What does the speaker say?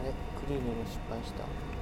れクリーニング失敗した。